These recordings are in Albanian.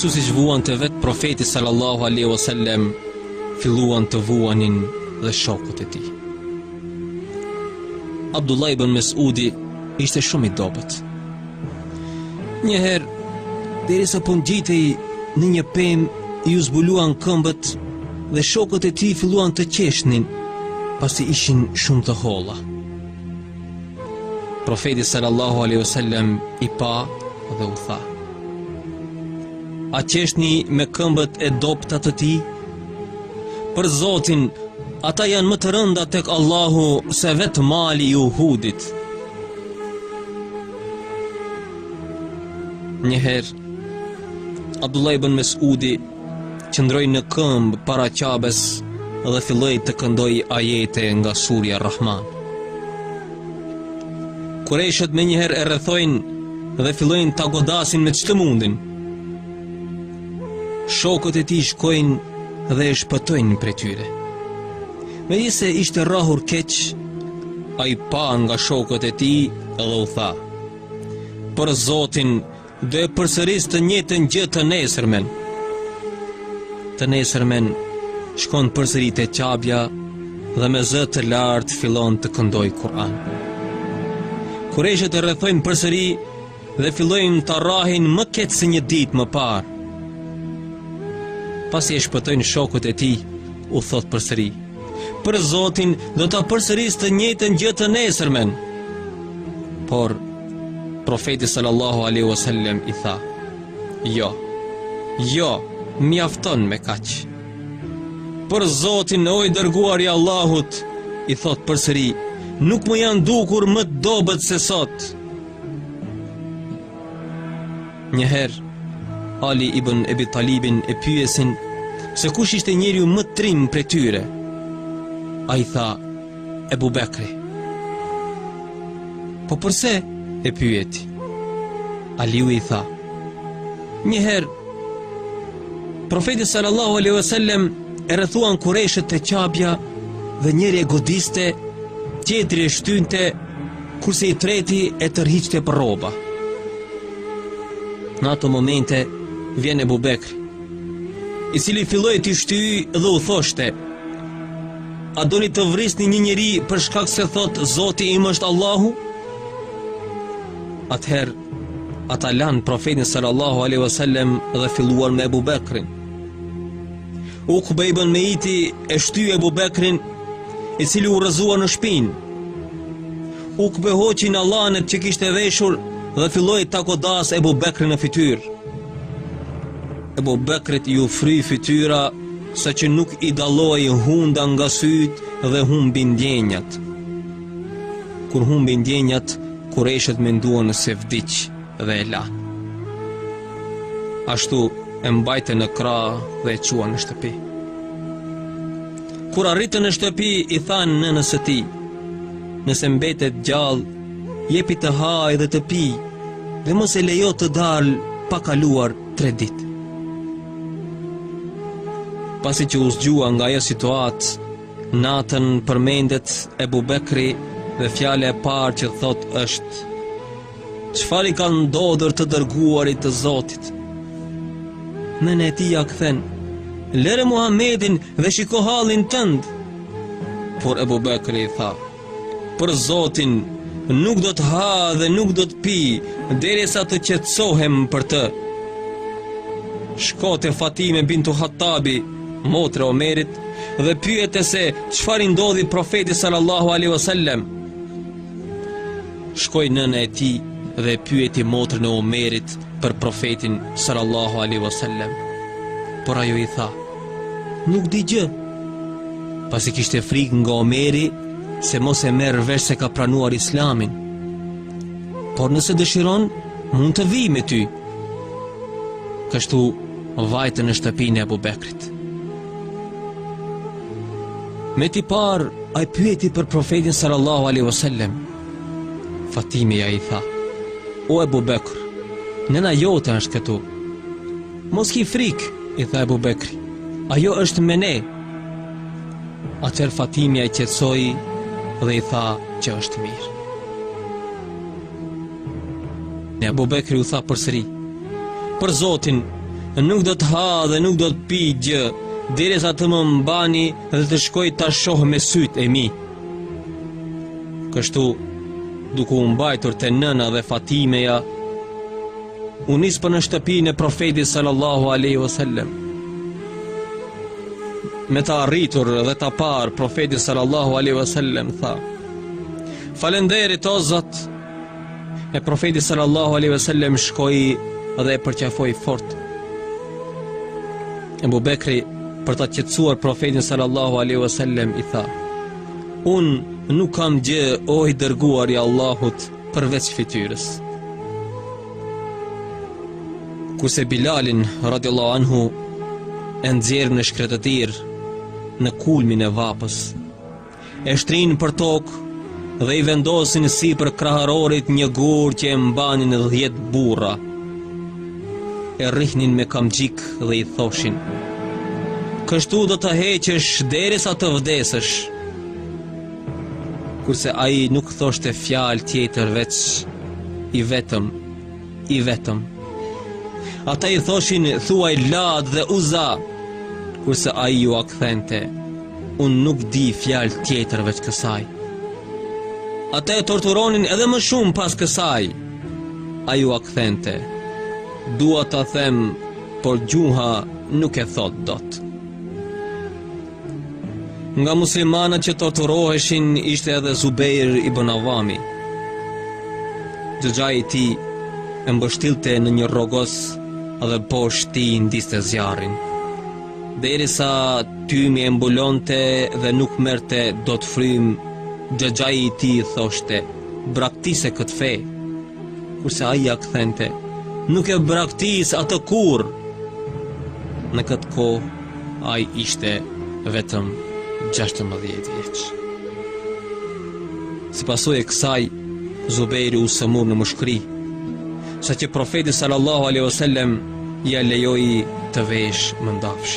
Kështu siç vuante vetë profeti sallallahu aleyhi wa sallem, filluan të vuanin dhe shokët e tij. Abdullah ibn Mesudi ishte shumë i dobët. Njëherë, derisa po ngjitej në një pemë, iu zbuluan këmbët dhe shokët e tij filluan të qeshnin, pasi ishin shumë të holla. Profeti sallallahu alaihi wasallam i pa dhe u tha: A qeshni me këmbët e dobëta të tij? Për Zotin, ato janë më të rënda tek Allahu se vetë mali i Uhudit. Njëherë Abdullah ibn Mesudi Qëndroi në këmbë para Qabes dhe filloi të këndojë ajete nga surja Rahman. Kurejshët menjëherë e rrethojnë dhe fillojnë ta godasin me ç'të mundin. Shokët e tij shkojnë dhe e shpëtojnë prej tyre. Megjithëse ishte rrahur keq, ai pa nga shokët e tij dhe u tha, për zotin Do e përsëris të njëjtën gjë të nesërmen. Të nesërmen shkon përsëri te qabja dhe me zë të lartë fillon të këndojë Kur'an. Kurejshët e rrethojnë përsëri dhe fillojnë ta rrahin më keq se një ditë më parë. Pasi e shpëtojnë shokët e tij, u thotë përsëri: Për Zotin do ta përsëris të njëjtën gjë të nesërmen. Por profeti sallallahu alaihi wasallam i tha: "Jo. Jo, mjafton me kaq." Për Zotin o i dërguar i Allahut, i thotë përsëri, nuk më janë dukur më të dobët se sot. Njëherë, Ali ibn Ebi Talibin e pyesin se kush ishte njeriu më trim prej tyre. Ai tha Ebu Bekri. Po përse e pyeti? Aliu i tha. Njëherë, profetin sallallahu aleyhi ve sellem e rrethuan kurejshët te Qabja dhe njëri e godiste, tjetri e shtynte Kurse i treti e tërhiqte për rrobash. Në ato momente vjen Ebu Bekri, i cili filloi t'i shtyjë dhe u thoshte, a doni të vrisni një njeri për shkak se thotë Zoti im është Allahu? Atëherë, ata lanë profetin sallallahu aleyhi vësallem dhe filluan me Ebu Bekrin. Ukbe ibn Meiti e shtyu Ebu Bekrin, i cili u rrëzua në shpinë. Ukbe hoqi nallanet që kishte veshur dhe filloi ta godasë Ebu Bekrin në fytyrë. Ebu Bekrit iu fry fytyra saqë nuk i dallohej hunda nga sytë dhe humbi ndjenjat. Kur humbi ndjenjat, kurejshët menduan se vdiq. dhe e lanë. Ashtu e mbajtën në krahë dhe e çuan në shtëpi. Kur arritën në shtëpi, i thanë nënës së tij, nëse mbetet gjallë, jepi të hajë dhe të pijë, dhe mos e lejo të dalë pa kaluar tre ditë. Pasi që u zgjua nga ajo situatë, natën përmendet Ebu Bekri dhe fjala e parë që thotë është Çfarë i ka ndodhur të dërguarit të Zotit? Nëna e tij ia kthen, lëre Muhammedin dhe shiko hallin tënd. Por Ebu Bekri i tha, për Zotin nuk do të ha dhe nuk do të pi, derisa të qetësohem për të. Shko te Fatime Bintu Hattabi, motra e Omerit, dhe pyete se çfarë i ndodhi profetit sallallahu alejhi ve sellem. Shkoi nëna e tij dhe e pyeti motrën e Omerit për profetin sallallahu alaihi wasallam. Por ajo i tha: "Nuk di gjë." Pasi kishte frikë nga Omeri se mos e merr vesh se ka pranuar Islamin. Por nëse dëshiron, mund të vij me ty. Kështu vajtën në shtëpinë e Abu Bekrit. Me t'i parë, ai pyeti për profetin sallallahu alaihi wasallam. Fatimja i tha: O Abu Bekr, nëna jote është këtu. Mos ki frikë, i tha Abu Bekri. Ajo është me ne. Atëherë Fatimja e qetësoi dhe i tha që është mirë. E Abu Bekri u tha përsëri, Për Zotin, nuk do të ha dhe nuk do të pi gjë, derisa të më mbani dhe të shkoj ta shoh me sytë e mi. Kështu, duke u mbajtur te nëna dhe Fatimeja, u nis për në shtëpinë e profetit sallallahu aleyhi vësallem. Me të arritur dhe ta parë profetin sallallahu aleyhi vësallem, tha, Falënderit o Zot, E profeti sallallahu alaihi wasallam shkoi dhe e përqafoi fort. Abu Bekri për ta qetësuar profetin sallallahu alaihi wasallam i tha: Unë nuk kam gjë o i dërguar i Allahut përveç fytyrës. Kurse Bilalin radhiyallahu anhu e nxjerrin në shkretëtirë në kulmin e vapës. E shtrinë për tokë dhe i vendosin sipër kraharorit një gur që e mbanin dhjetë burra. E rrihnin me kamxhik dhe i thoshin, kështu do të heqesh derisa të vdesësh. Kurse ai nuk thoshte fjalë tjetër veç i vetëm I vetëm. Ata i thoshin thuaj Lat dhe Uza, kurse ai ua kthente, unë nuk di fjalë tjetër veç kësaj. Ata e torturonin edhe më shumë pas kësaj. Ai ua kthente, dua ta them, por gjuha nuk e thotë dot. Nga muslimanët që torturoheshin ishte edhe Zubejr ibën Avami. Xhaxhai i tij e mbështilte në një rrogoz dhe poshtë tij ndizte zjarrin. Derisa tymi e mbulonte dhe nuk merrte dot frymë, xhaxhai i tij thoshte, braktise këtë fe, kurse ai ia kthente, nuk e braktis atë kurrë. Në këtë kohë, Ai ishte vetëm 16 vjeç. Si pasojë e kësaj, Zubejri u sëmur në mushkëri, saqë profeti sallallahu alaihi wasallam ia lejoi të veshë mëndafsh.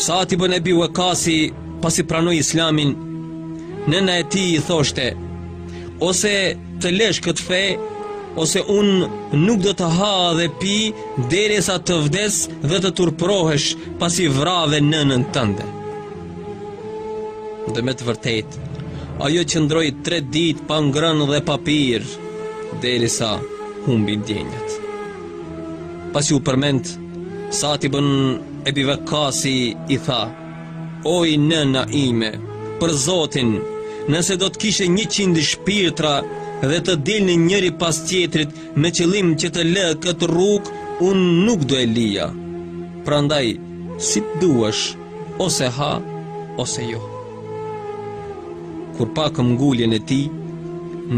Sad ibën Ebi Uekasi pasi pranoi Islamin, nëna e tij i thoshte: "Ose Të lësh këtë fe ose unë nuk do të ha dhe pi derisa të vdes dhe të turpërohesh pasi vrave nënën tënde. Dhe me të vërtetë, ajo qëndroi tre ditë pa ngrënë dhe pa pirë, derisa humbi ndjenjat. Pasi u përmend, Sad ibën Ebi Vakasi i tha, Oj nëna ime, për Zotin, nëse do të kishe 100 shpirtra dhe të dilnin njëri pas tjetrit me qëllim që të lë këtë rrugë, unë nuk do e lija. Prandaj, si të duash, ose ha, ose jo. Kur pa këmbënguljen e tij,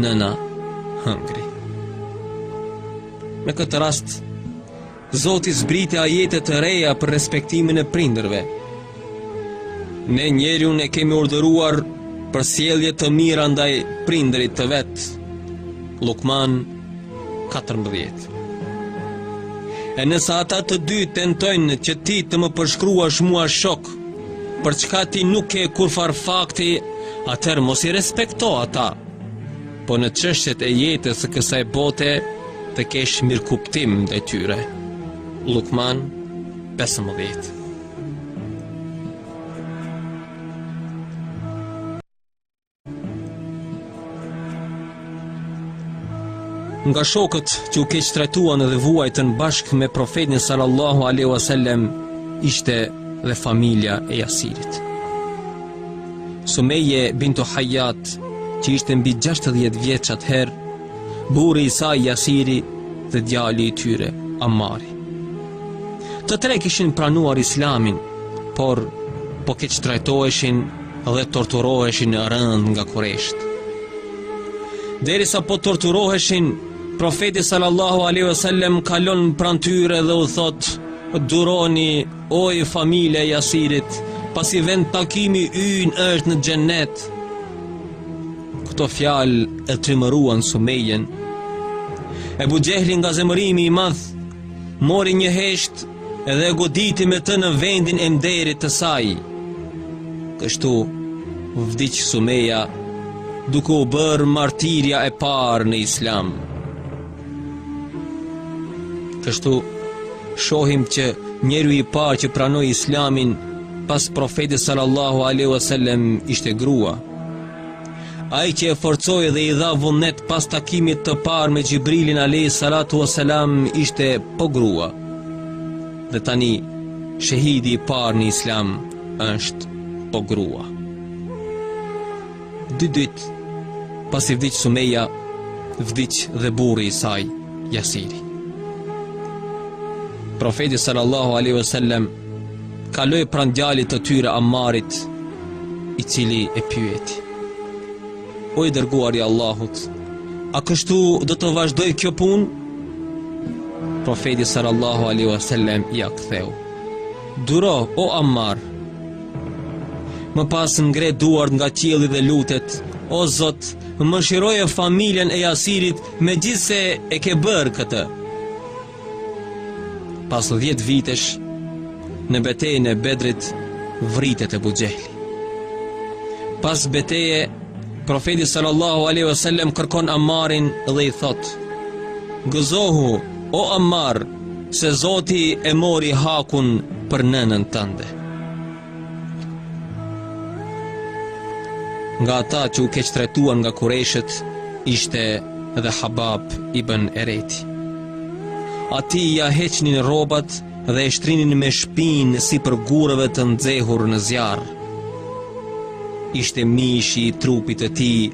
nëna hëngri. Në këtë rast, Zoti zbriti ajete të reja për respektimin e prindërve. Ne njeriun e kemi urdhëruar për sjellje të mira ndaj prindërit të vet. Lukman 14. E nëse ata të dy tentojnë që ti të më përshkruash mua shok, për çka ti nuk ke kurrfarë fakti, atëherë mos i respekto ata. Po në çështjet e jetës së kësaj bote të kesh mirëkuptim ndaj tyre. Lukman 15 nga shokët që u keqtrajtuan dhe vuajtën bashkë me profetin sallallahu alaihi wasallam ishte dhe familja e Jasirit. Sumeje Bintu Hajat, që ishte mbi 60 vjeç atëherë, burri i saj Jasiri dhe djali i tyre, Amari. Të tre kishin pranuar islamin, por po keqtrajtoheshin dhe torturoheshin rëndë nga kurejshët. Derisa po torturoheshin, profeti sallallahu aleyhi wasallem kalon pranë tyre dhe u thotë, duroni Oj familja e Jasirit, pasi vendtakimi ynë është në xhenet. Këto fjalë e trimëruan Sumejën. Ebu Xhehli nga zemërimi i madh, mori një heshtë edhe e goditi me të në vendin e nderit të saj. Kështu, vdiq Sumeja, duke u bërë martirja e parë në islam. Kështu, shohim që njeriu i parë që pranoi islamin pas profetit sallallahu aleyhi wasellem ishte grua. Ai që e forcoi dhe i dha vullnet pas takimit të parë me Xhibrilin aleyhi salatu wasalam ishte po grua. Dhe tani, shehidi i parë në islam është po grua. Dy ditë pasi vdiq Sumeja, vdiq dhe burri i saj, Jasiri. Profeti sallallahu alaihi wasallam kaloi pranë djalit të tyre Ammarit, i cili e pyeti: O i dërguari i Allahut, a kështu do të vazhdojë kjo punë? Profeti sallallahu alaihi wasallam ia ktheu: Duro o Ammar, Më pas ngre duart nga qielli dhe lutet, O Zot, mëshiroje familjen e Jasirit megjithëse e ke bërë këtë. Pas 10 vitesh, në betejën e Bedrit, vritet Ebu Xhehli. Pas beteje, profeti sallallahu aleyhi vësallem kërkon Ammarin dhe i thotë, Gëzohu, o Ammar, se Zoti e mori hakun për nënën tënde. Nga ata që u keqtrajtuan nga kurejshët ishte dhe Habab ibn Ereti. Atij ia hiqnin rrobat dhe e shtrinin me shpinë sipër gurëve të nxehur në zjarr. Ishte mishi i trupit të tij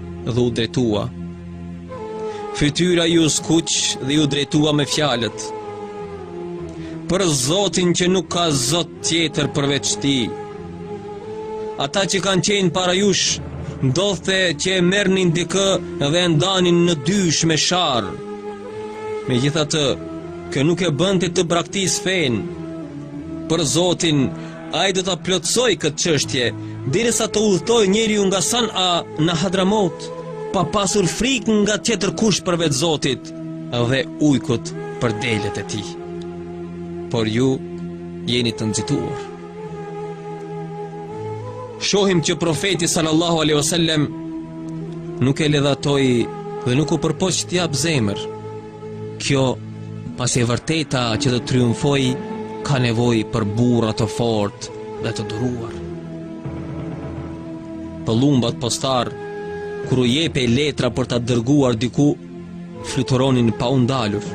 dhe u drejtua. Fytyra iu skuq dhe iu drejtua me fjalët. Për Zotin që nuk ka Zot tjetër përveç tij. Ata që kanë qenë para jush, ndodhte që e merrnin dikë dhe e ndanin në dysh me sharrë. Megjithatë, kjo nuk e bënte të braktisë fenë, për Zotin Ai do ta plotësojë këtë çështje derisa të udhëtojë njeriu nga San'a në Hadramaut, pa pasur frikë nga tjetër kush përveç Zotit dhe ujkut për delet e tij. Por ju jeni të nxituar. Shohim që profeti sallallahu alaihi wasallam nuk e ledhatoi dhe nuk u përpoq t'i japë zemër Kjo, pasi e vërteta që të triumfojë, ka nevojë për burra të fortë dhe të duruar. Pëllumbat postarë, kur u jepej letra për ta dërguar diku, fluturonin pa u ndalur,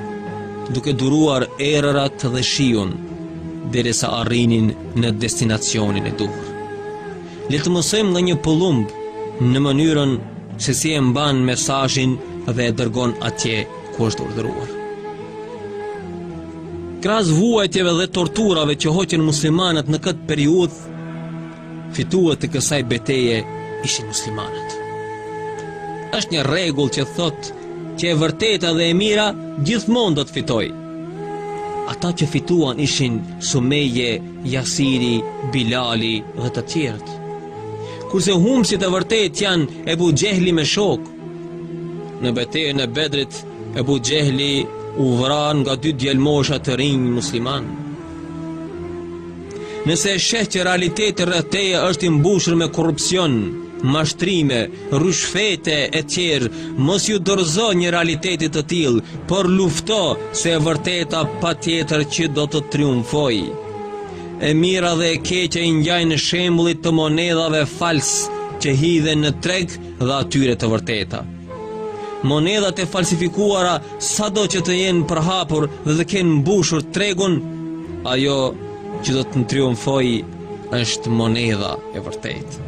duke duruar erërat dhe shiun, derisa arrinin në destinacionin e duhur. Le të mësojmë nga një pëllumb në mënyrën se si e mban mesazhin dhe e dërgon atje ku është urdhëruar. Krahas vuajtjeve dhe torturave që hoqën muslimanët në këtë periudhë, fitues të kësaj beteje ishin muslimanët. Është një rregull që thotë që e vërteta dhe e mira gjithmonë do të fitojë. Ata që fituan ishin Sumeje Jasiri, Bilali dhe të tjerët. Kurse humbësit e vërtetë janë Ebu Xhehli me shokë. Në betejën e Bedrit, Ebu Xhehli u vra nga dy djelmosha të rinj muslimanë. Nëse sheh që realiteti rreth teje është i mbushur me korrupsion, mashtrime, ryshfete e tjerë mos iu dorëzo një realiteti të tillë por lufto se e vërteta patjetër që do të triumfojë e mira dhe e keqja i ngjajnë shembullit të monedhave fals që hidhen në treg dhe atyre të vërteta monedhat e falsifikuara sado që të jenë përhapur dhe të kenë mbushur tregun ajo që do të triumfojë është monedha e vërtetë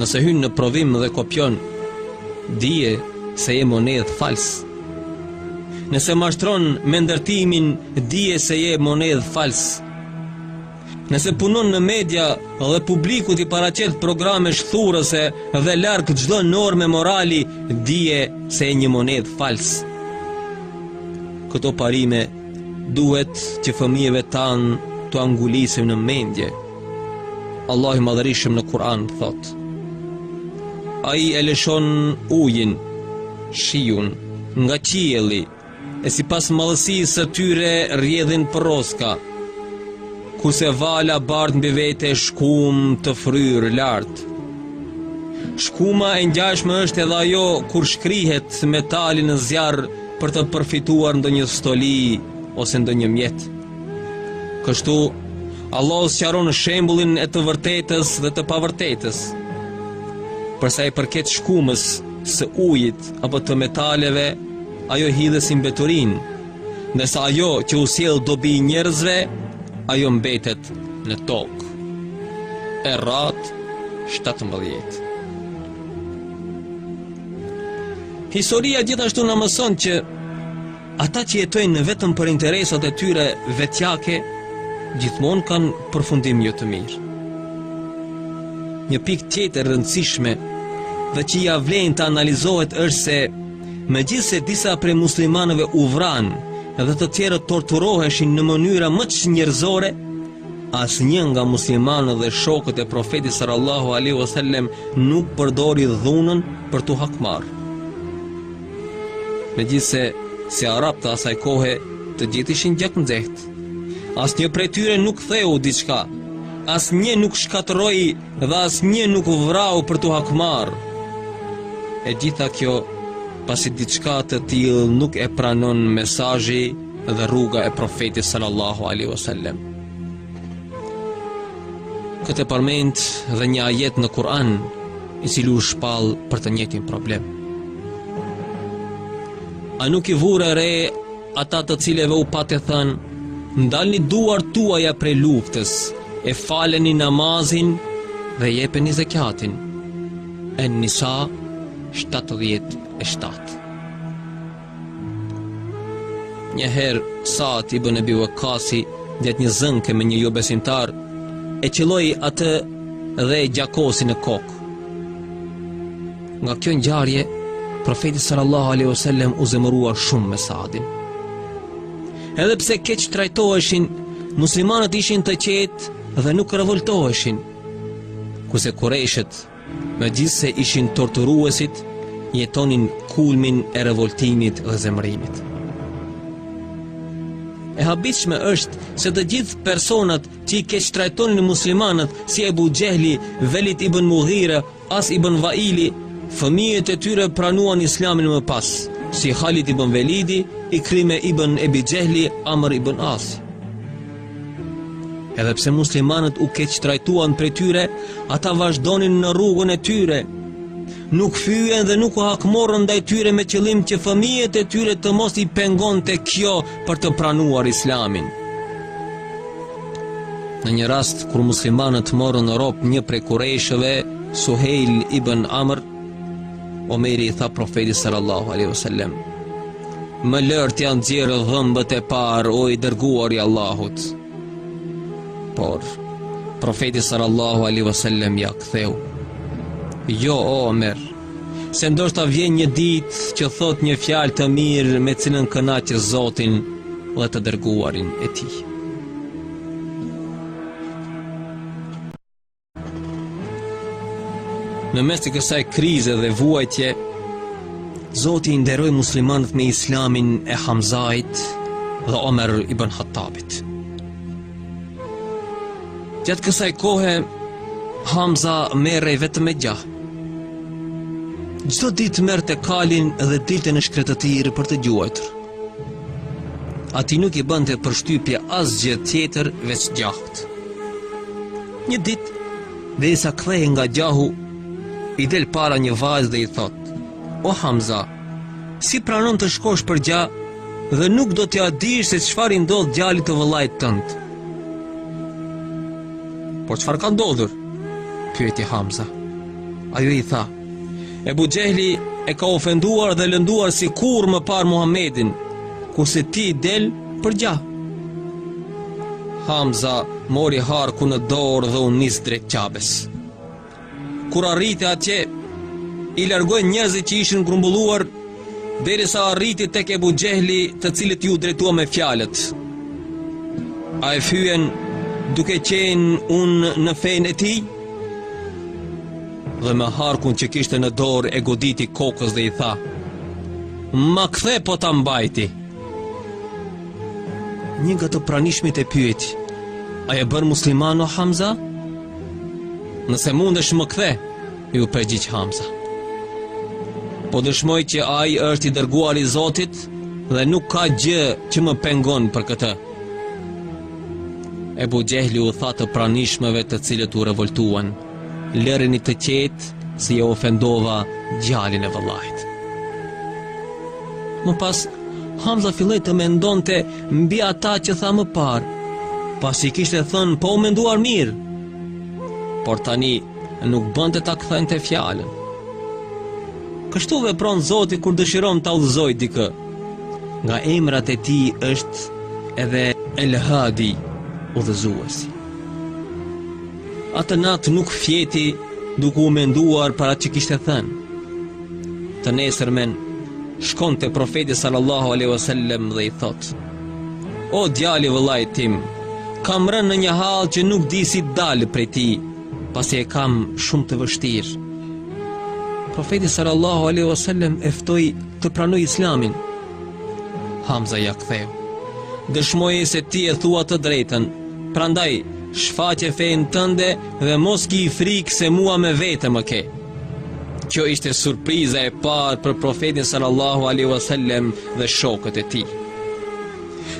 Nëse hyn në provim dhe kopjon, dije se je monedhë fals. Nëse mashtron me ndërtimin, dije se je monedhë fals. Nëse punon në media dhe publikut i paraqet programe shthurëse dhe larg çdo norme morali, dije se je një monedhë fals. Këto parime duhet që fëmijëve tanë t'ua ngulisim në mendje. Allahu i madhërishëm në Kur'an thotë Ai e lëshon ujin, shiun, nga qielli E sipas madhësisë së tyre rjedhin përroska Kurse vala bart mbi vete shkumë të fryrë lart Shkuma e ngjashme është edhe ajo kur shkrihet metali në zjarr për të përfituar ndonjë stoli ose ndonjë mjet. Kështu, Allahu sqaron shembullin e të vërtetës dhe të pavërtetës. Për sa i përket shkumës së ujit apo të metaleve, ajo hidhet si mbeturinë, ndërsa ajo që u sjell dobi njerëzve, ajo mbetet në tokë. Er Rad 17. Historia gjithashtu na mëson që Ata që jetojnë vetëm për interesat e tyre vetjake, gjithmonë kanë përfundim jo të mirë. Një pikë tjetër e rëndësishme dhe që ia vlen të analizohet është se megjithëse disa prej muslimanëve u vranë dhe të tjerë torturoheshin në mënyrat më çnjerëzore, asnjë nga muslimanët dhe shokët e profetit sallallahu alaihi wasallam nuk përdori dhunën për t'u hakmarrë. Megjithëse, si arabë të asaj kohe, të gjithë ishin gjaknxehtë. Asnjë prej tyre nuk theu diçka, asnjë nuk shkatërroi dhe asnjë nuk vrau për t'u hakmarrë. E gjitha kjo, pasi diçka të tillë nuk e pranon mesazhi dhe rruga e profetit sallallahu alaihi wasallam. Këtë e përmend dhe një ajet në Kur'an, i cili u shpall për të njëjtin problem. A nuk i vure re ata të cilëve u pate thënë, ndalni duar tuaja prej luftës, e faleni namazin dhe jepeni zekatin. En Nisa 77 Një herë, Saad ibn Ebi Uekasi, gjatë një zënke me një jobesimtar, e qëlloi atë dhe e gjakosi në kokë. Nga kjo ngjarje, profeti sallallahu aleyhu sallem u zemërua shumë me Saadin. Edhe pse keqtrajtoheshin, muslimanët ishin të qetë dhe nuk revoltoheshin, kurse kurejshët, Megjithëse ishin torturuesit, jetonin kulmin e revoltimit dhe zemërimit. E habitshme është se të gjithë personat që i keqtrajtonin muslimanët si Ebu Xehli, Velid ibn Mugire, As ibn Vaili, fëmijët e tyre pranuan Islamin më pas, si Halid ibn Velidi, Ikrime ibn Ebi Xehli, Amr ibn As. Edhe pse muslimanët u keqtrajtuan prej tyre, ata vazhdonin në rrugën e tyre. Nuk fyen dhe nuk u hakmorën ndaj tyre me qëllim që fëmijët e tyre të mos i pengonte kjo për të pranuar islamin. Në një rast, kur muslimanët morën rob një prej kurejshëve, Suhejl ibn Amr, Omeri i tha profetit sallallahu alaihi wasallam Më lër t'ia nxjerr dhëmbët e parë o i dërguar i Allahut Por profeti sallallahu alaihi wasallam ia ktheu Jo o Omer se ndoshta vjen një ditë që thotë një fjalë të mirë me cilën kënaq Zotin dhe të dërguarin e tij Në mes të kësaj krize dhe vuajtje, Zoti i nderoi muslimanët me islamin e Hamzait dhe Omer ibn Hattabit. Gjatë kësaj kohe, Hamza merrej vetëm me gjah. Çdo ditë merrte kalin dhe dilte në shkretëtirë për të gjuajtur. Atij nuk i bënte përshtypje asgjë tjetër veç gjahut. Një ditë, derisa kthehej nga gjahu, i del para një vajzë dhe i thotë, O Hamza, si pranon të shkosh për gjah dhe nuk do t'ia dish se çfarë i ndodh djalit të vëllait tënd. Por çfarë ka ndodhur? Pyeti Hamza. Ajo i tha, Ebu Xhehli e ka ofenduar dhe lënduar si kurrë më parë Muhammedin, kurse ti del për gjah. Hamza mori harkun në dorë dhe u nis drejt Qabes. Kur arriti atje, i largoi njerëzit që ishin grumbulluar derisa arriti tek Ebu Xhehli, të cilit iu drejtua me fjalët. A e fyen duke qenë unë në fenë e tij? dhe me harkun që kishte në dorë e goditi kokës dhe i tha Ma kthe po ta mbajti Një nga të pranishmit e pyet A je bërë musliman o Hamza? Nëse mundesh më kthe Iu përgjigj Hamza Po dëshmoj që ai është i dërguar i Zotit Dhe nuk ka gjë që më pengon për këtë Ebu Xhehli u tha të pranishmëve të cilët u revoltuan Lëreni të qetë se ia ofendova djalin e vëllait. Më pas Hamza filloi të mendonte mbi atë që tha më parë, pasi e kishte thënë pa u menduar mirë. Por tani nuk bënte ta kthente fjalën. Kështu vepron Zoti kur dëshiron ta udhëzojë dikë. Nga emrat e tij është edhe El Hadi, udhëzuesi. Atë natë nuk fjeti duke u menduar për atë që kishte thënë. Të nesërmen shkon te profeti sallallahu alaihi wasallam dhe i thotë: O djali i vëllait tim, kam rënë në një hall që nuk di si të dal prej tij, pasi e kam shumë të vështirë. Profeti sallallahu alaihi wasallam e ftoi të pranojë Islamin. Hamza ia ktheu: Dëshmoj se ti e thua të drejtën, prandaj Shfaqe fenë tënde dhe mos ki frikë se mua me vete më ke. Kjo ishte surpriza e parë për profetin sallallahu alaihi wasallam dhe shokët e tij.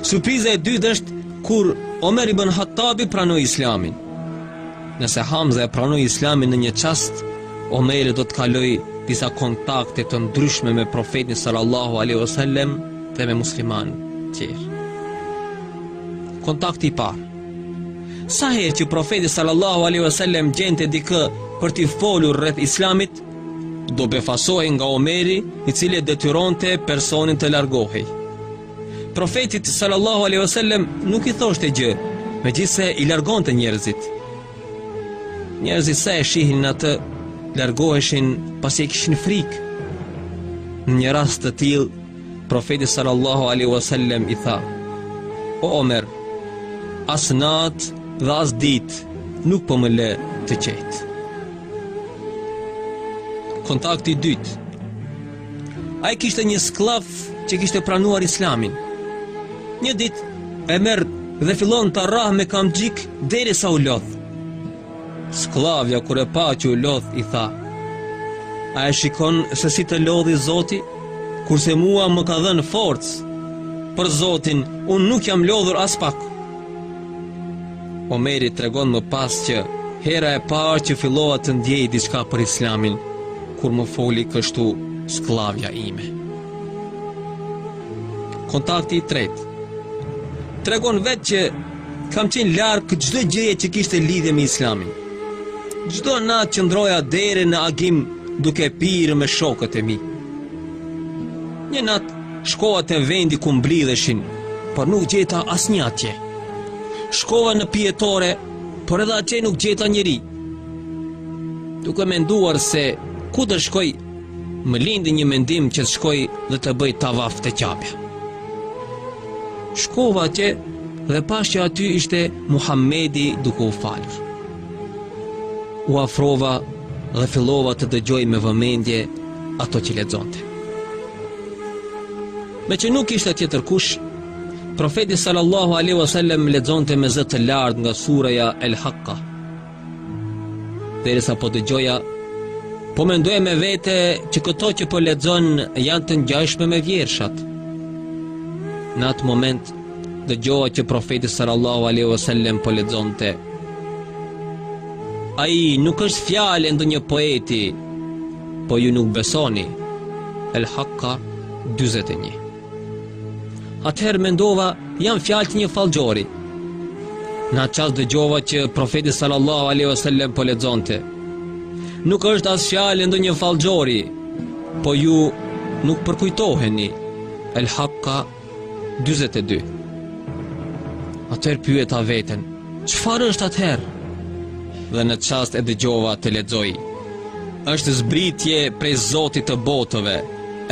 Surpriza e dytë është kur Omer ibn Hattabi pranoi Islamin. Nëse Hamza e pranoi Islamin në një çast, Omeri do të kalojë disa kontakte të ndryshme me profetin sallallahu alaihi wasallam dhe me muslimanë të tjerë. Kontakti i parë Sa herë që profeti sallallahu alaihi wasallam gjente dikë për t'i folur rreth islamit, do befasohej nga Omeri, i cili e detyronte personin të largohej. Profetit sallallahu alaihi wasallam nuk i thoshte gjë, megjithëse i largonte njerëzit. Njerëzit sa e shihin atë, largoheshin pasi e kishin frikë. Në një rast të tillë, Profeti sallallahu alaihi wasallam i tha: O Omer, as natë dhe as ditë nuk po më lë të qetë. Kontakti i dytë. Ai kishte një skllav që kishte pranuar Islamin. Një ditë e merr dhe fillon ta rrahë me kamxhik derisa u lodh. Skllavja kur e pa që u lodh i tha: A e shikon se si të lodhi Zoti? Kurse mua më ka dhënë forcë. Për Zotin unë nuk jam lodhur aspak. Omeri tregon më pas që hera e parë që fillova të ndjej diçka për Islamin, kur më foli kështu skllavja ime. Kontakti i tretë tregon vetë që Kam qenë larg çdo gjëje që kishte lidhje me Islamin. Çdo natë qëndroja deri në agim duke pirë me shokët e mi. Një natë shkova te vendi ku mblidheshin, por nuk gjeta asnjë atje. Shkova në pijetore, por edhe atje nuk gjeta njeri. Duke menduar se ku të shkoj Më lindi një mendim që të shkoj dhe të bëj tavaf te Qabja. Shkova atje dhe pashë që aty ishte Muhammedi duke u falur. U afrova dhe fillova të dëgjoj me vëmendje ato që lexonte. Meqë nuk ishte tjetërkush, profeti sallallahu alaihi wasallam lexonte me zë të lartë nga sureja El Haqqa. Derisa po dëgjoja, po mendoja me vete që këto që po lexon janë të ngjashme me vjershat. Në atë moment dëgjova që profeti sallallahu alaihi wasallam po lexonte. Ai nuk është fjalë e ndonjë poeti, po ju nuk besoni. El Hakka 41 Atëherë mendova, janë fjalë të një fallxhori. Në atë çast dëgjova që profeti sallallahu alaihi wasallam po lexonte. Nuk është as fjalë e ndonjë fallxhori, po ju nuk përkujtoheni. El Haqqa 42. Atëherë pyeta veten, çfarë është atëherë? Dhe në çast e dëgjova të lexojë. Është zbritje prej Zotit të botëve.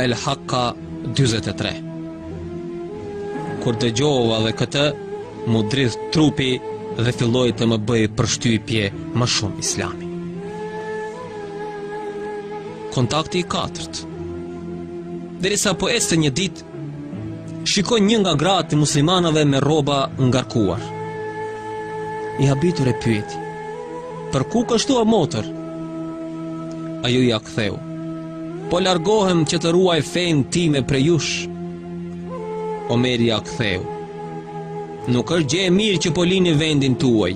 El Haqqa 43 Kur dëgjova dhe këtë, m'u dridh trupi dhe filloi të më bëjë përshtypje më shumë islami. Kontakti i katërt Derisa po ecte një ditë, shikoi një nga gratë e muslimanëve me rroba ngarkuar. I habitur e pyeti, për ku kështu o motër? Ajo ia ktheu, Po largohem që të ruaj fenë time prej jush. Omeri ia ktheu. Nuk është gjë e mirë që po lini vendin tuaj.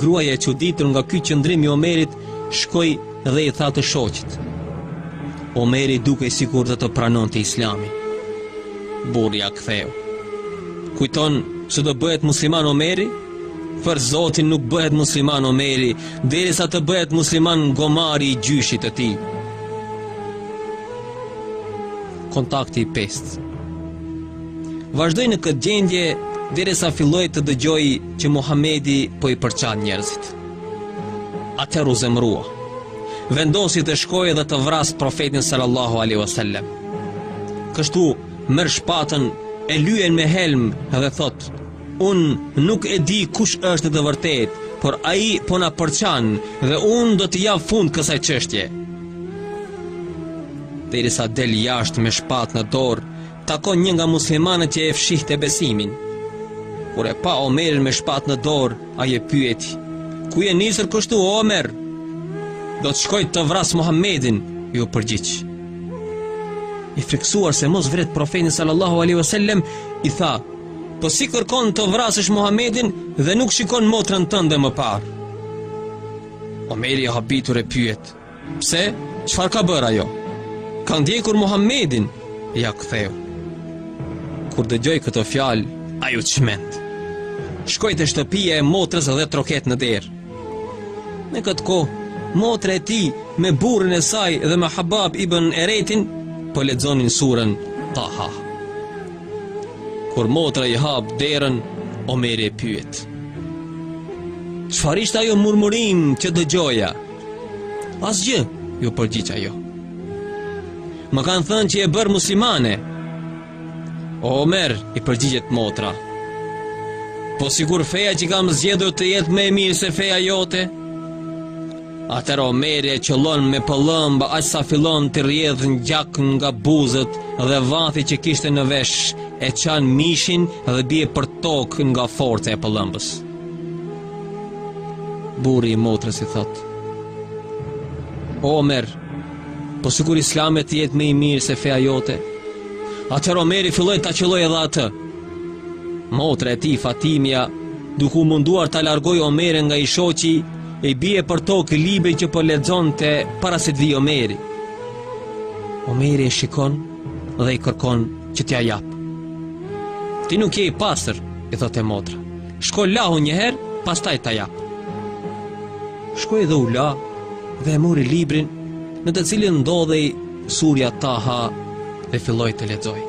Gruaja e çuditur nga ky qëndrim i Omerit shkoi dhe i tha të shoqit. Omeri dukej sikur do të pranonte islamin. Burri ia ktheu. Kujton se do bëhet musliman Omeri? Për Zotin nuk bëhet musliman Omeri, derisa të bëhet musliman gomari i gjyshit të tij. Kontakti i pestë. Vazhdoi në këtë gjendje, derisa filloi të dëgjojë që Muhamedi po i përçan njerëzit. Atëherë u zemrua. Vendosi të shkojë dhe të vrasë profetin sallallahu alejhi ua selem. Kështu, merr shpatën, e lyen me helm dhe thotë, Unë nuk e di kush është në të vërtetë, por ai po na përçan dhe unë do t'i jap fund kësaj çështje. Derisa del jashtë me shpatë në dorë, takon një nga muslimanët që e fshihte besimin. Kur e pa Omerin me shpatë në dorë, ai e pyeti: "Ku je nisur kështu, Omer?" "Do të shkoj të vras Muhamedin," iu përgjigj. I frikësuar se mos vret profetin sallallahu alaihi wasallam, i tha: Po si kërkon të vrasësh Muhamedin dhe nuk shikon motrën tënde më parë? Omeri i habitur e pyet. Pse? Çfarë ka bërë ajo? Ka ndjekur Muhamedin, ia ktheu. Kur dëgjoi këto fjalë, ai u çmend. Shkoi te shtëpia e motrës dhe troket në derë. Në këtë kohë, motra e tij me burrin e saj dhe me Habab ibn Eretin po lexonin surën Taha. Kur motra i hap derën, Omeri e pyet. Çfarë ishte ajo murmurimë që dëgjoja? Asgjë, iu përgjigj ajo. Më kanë thënë që je bërë muslimane. O Omer, i përgjigjet motra. Po sikur feja që kam zgjedhur të jetë më e mirë se feja jote? Atëherë Omeri e qëllon me pëllëmbë aq sa fillon t'i rrjedhë gjak nga buzët dhe vathi që kishte në vesh e çan mishin dhe bie për tokë nga forca e pëllëmbës. Burri i motrës i thotë: Omer, po sikur Islami të jetë më i mirë se feja jote. Atëherë Omeri filloi ta qëllojë edhe atë. Motra e tij Fatimia, duke u munduar ta largojë Omerin nga i shoqi, I bie për tokë libri që po lexonte para se të vijë Omeri. Omeri e shikon dhe i kërkon që t'ia japë. Ti nuk je i pastër, i thotë motra. Shko lahu një herë, pastaj ta jap. Shkoi dhe u la dhe e mori librin në të cilin ndodhej surja Taha dhe filloi të lexojë.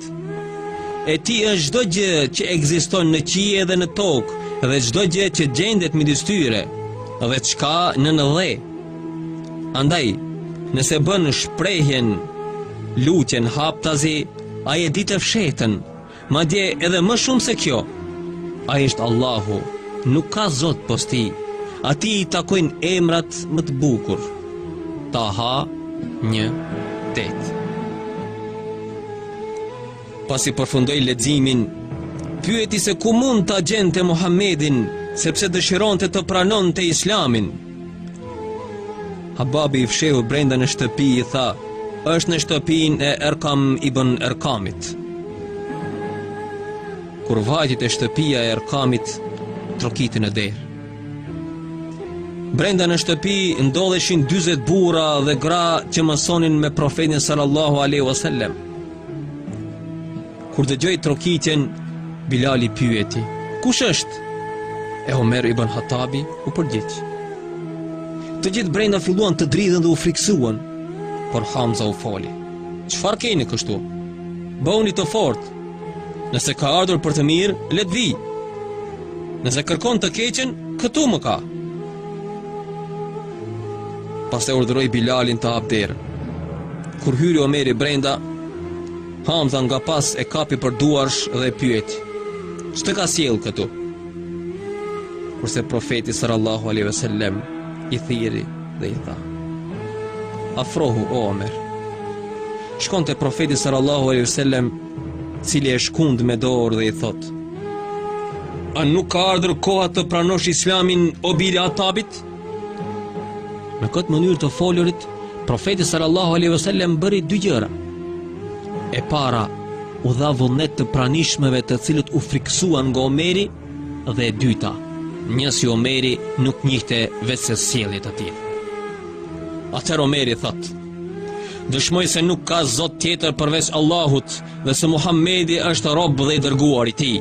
E tij është çdo gjë që ekziston në qiej dhe në tokë dhe çdo gjë që gjendet midis tyre dhe çka nën dhe. Andaj, nëse bën shprehjen lutjen haptazi, ai e di të fshehtën, madje edhe më shumë se kjo. Ai është Allahu, nuk ka zot pos tij. Atij i takojnë emrat më të bukur. Taha 1-8. Pasi përfundoi leximin, pyeti se ku mund ta gjente Muhammedin, sepse dëshironte të pranonte Islamin. Hababi i fshehur brenda në shtëpi i tha, është në shtëpinë e Erkam ibn Erkamit. Kur vajti te shtëpia e Erkamit, trokiti në derë. Brenda në shtëpi ndodheshin 40 burra dhe gra që mësonin me profetin sallallahu alaihi wasallam. Kur dëgjoi trokitjen, Bilali pyeti: "Kush është?" E Omer ibn Hatabi u përgjigj. Të gjithë brenda filluan të dridhen dhe u frikësuan, por Hamza u foli: "Çfarë keni kështu? Bëhuni të fortë." Nëse ka ardhur për të mirë, le të vijë. Nëse kërkon të keqen, këtu më ka. Pastaj urdhëroi Bilalin të hapë derën. Kur hyri Omeri brenda, Hamza nga pas e kapi për duarsh dhe e pyet: "Ç'të ka sjellë këtu?" Kurse profeti sallallahu alaihi wasallam i thirri dhe i tha: "Afrohu o Omer." Shkon te Profeti sallallahu alaihi wasallam, i cili e shkund me dorë dhe i thotë: A nuk ka ardhur koha të pranosh Islamin o bir i Hatabit? Në këtë mënyrë të të folurit, Profeti sallallahu alaihi wasallam bëri dy gjëra. E para, u dha vullnet të pranishmëve të cilët u frikësuan nga Omeri dhe e dyta, një si Omeri nuk njihte veçse sjellje të tillë. Atëherë Omeri thotë: Dëshmoj se nuk ka zot tjetër përveç Allahut dhe se Muhammedi është rob dhe i dërguar i tij.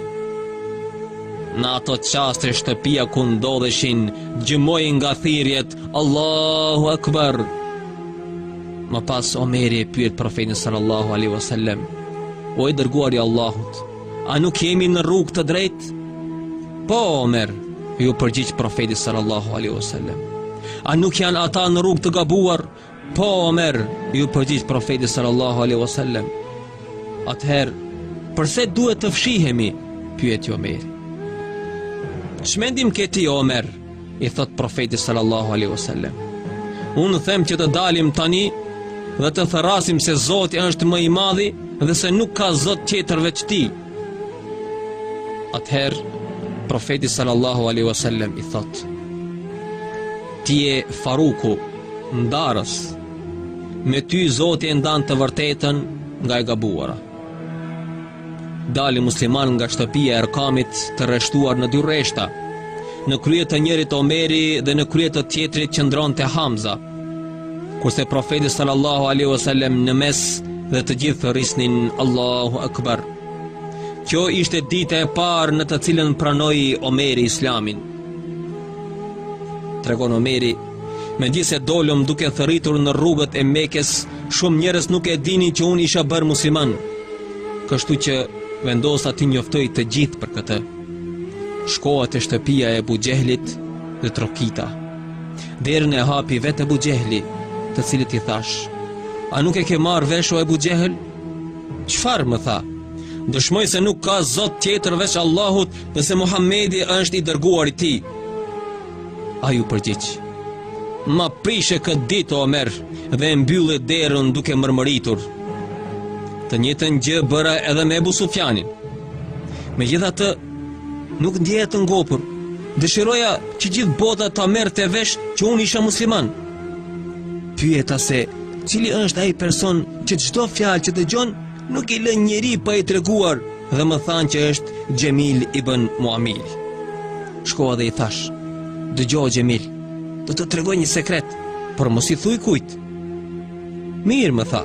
Në ato çaste shtëpia ku ndodheshin gjëmoi nga thirrjet Allahu Akbar. Më pas Omeri e pyet profetin sallallahu alaihi wasallam: "O i dërguar i Allahut, a nuk jemi në rrugë të drejtë?" "Po, Omer," iu përgjigj profeti sallallahu alaihi wasallam. "A nuk janë ata në rrugë të gabuar?" Po Omer, iu përgjigj profeti sallallahu alaihi wasallam. Atëherë, përse duhet të fshihemi? pyeti Omer. Ç'mendim ke ti Omer? i thotë profeti sallallahu alaihi wasallam. Unë them që të dalim tani dhe të thërrasim se Zoti është më i madhi dhe se nuk ka zot tjetër veç tij. Atëherë, profeti sallallahu alaihi wasallam i thotë: Ti je Faruku, ndarës. Me ty Zoti e ndan të vërtetën nga e gabuara. Dalin muslimanët nga shtëpia e Erkamit të rreshtuar në dy rreshta. Në krye të njërit Omeri dhe në krye të tjetrit qëndronte Hamza. Kurse profeti sallallahu alaihi wasallam në mes dhe të gjithë thërrisnin Allahu Akbar. Kjo ishte dita e parë në të cilën pranoi Omeri Islamin. Tregon Omeri, megjithëse dolëm duke thërritur në rrugët e Mekës, shumë njerëz nuk e dinin që unë isha bërë musliman. Kështu që vendosa t'i njoftoj të gjithë për këtë. Shkova te shtëpia e Ebu Xhehlit dhe trokita. Derën e hapi vetë Ebu Xhehli, të cilit i thashë, a nuk e ke marrë vesh o Ebu Xhehl? Çfarë më tha? Dëshmoj se nuk ka zot tjetër veç Allahut dhe se Muhammedi është i dërguar i tij. Ai u përgjigj, ma prishe këtë ditë o Omer dhe e mbylli derën duke mërmëritur. Të njëjtën gjë bëra edhe me Ebu Sufjanin. Megjithatë nuk ndjehesha i ngopur, Dëshiroja që gjithë bota ta merrte vesh që unë isha musliman. Pyeta se cili është ai person që çdo fjalë që dëgjon nuk i lë njeri pa i treguar dhe më thanë që është Xhemil ibn Muamil. Shkova dhe i thashë, dëgjo Xhemil, do të tregoj një sekret, por mos i thuaj kujt. Mirë më tha,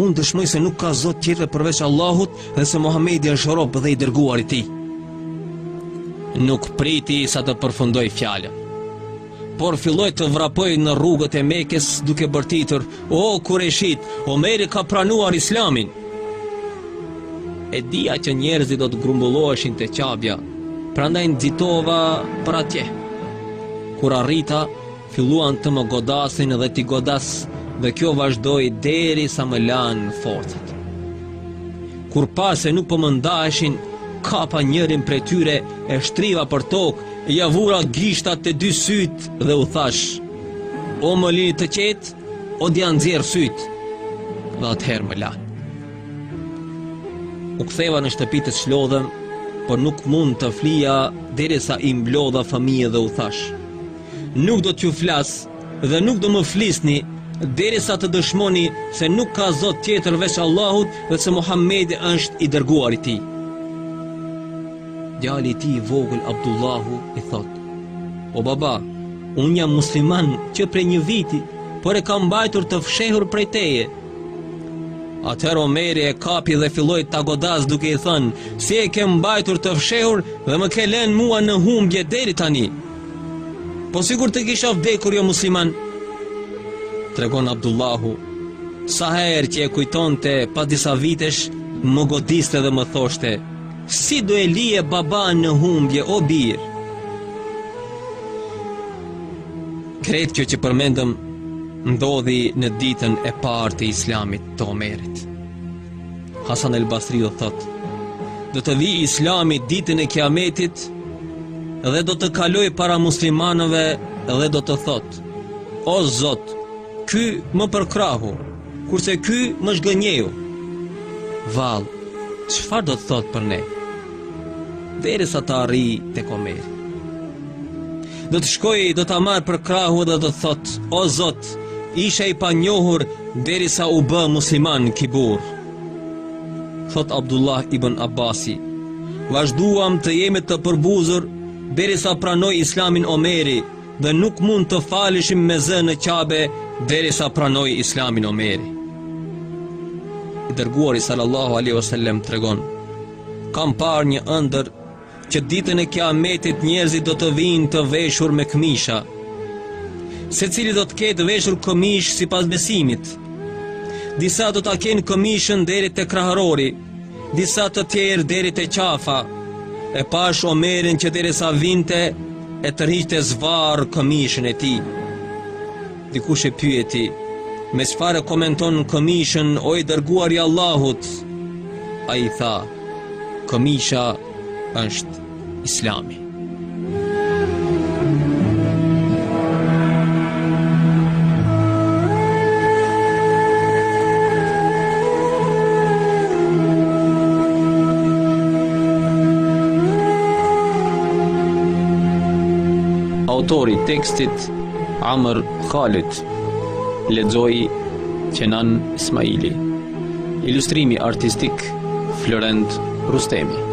unë dëshmoj se nuk ka zot tjetër përveç Allahut dhe se Muhamedi është rob dhe i dërguar i tij. Nuk priti sa të përfundoj fjalën, por filloi të vrapojë në rrugët e Mekës duke bërtitur, o kurejshit, Omeri ka pranuar Islamin. E dija që njerëzit do të grumbulloheshin te Qabja, prandaj nxitova për atje. Kur arrita, Filluan të më godasin dhe t'i godas dhe kjo vazhdoi deri sa më lanë forcat. Kur pa se nuk po më ndaheshin, kapa njërin prej tyre e shtriva për tokë, ia vura gishtat te dy sytë dhe u thashë: "O më lini të qetë, o do ia nxjerr sytë." Dhe atëherë më lanë. U ktheva në shtëpi të çlodhem, por nuk mund të flija derisa i mblodha fëmijët dhe u thashë: Nuk do t'ju flas dhe nuk do më flisni deri sa të dëshmoni se nuk ka Zot tjetër veç Allahut dhe se Muhammedi është i dërguari i tij. Djali i tij i vogël Abdullahu i thotë, o baba, unë jam musliman që prej një viti, por e kam mbajtur të fshehur prej teje. Atëherë Omeri e kapi dhe filloi ta godasë duke i thënë, si e ke mbajtur të fshehur dhe më ke lënë mua në humbje deri tani. Po sikur të kisha vdekur jo musliman Tregon Abdullahu Sa herë që e kujtonte pas disa vitesh Më godiste dhe më thoshte Si do e lije baban në humbje o bir Krejt kjo që përmendëm Ndodhi në ditën e parë të islamit të Omerit Hasan el Basriu thotë Do të vijë islami ditën e kiametit Dhe do të kalojë para muslimanëve Dhe do të thotë O Zot Ky më përkrahu Kurse ky më zhgënjeu Vallë çfarë do të thotë për ne Derisa të arrijë tek Omeri Do të shkojë, do ta marrë për krahu dhe do të thotë O Zot, Isha i panjohur deri sa u bë musliman ky burrë. Thotë Abdullah ibn Abbasi, vazhduam të jemi të përbuzur deri sa pranoi islamin Omeri dhe nuk mund të faleshim me zë në Qabe deri sa pranoi islamin Omeri. I dërguari sallallahu alaihi wasallam tregon, kam parë një ëndërr Që ditën e Kiametit njerëzit do të vijnë të veshur me këmisha. Secili do të ketë veshur këmishë sipas besimit. Disa do ta kenë këmishën deri te krahërori, disa të tjerë deri te qafa. E pashë Omerin që derisa vinte e tërhiqte zvarr këmishën e tij. Dikush e pyeti, me çfarë e komenton këmishën o i dërguari i Allahut? Ai tha, Këmisha është islami. autori i tekstit Amr Khalid, lexoi Kenan Ismaili. Ilustrimi artistik Florent Rustemi.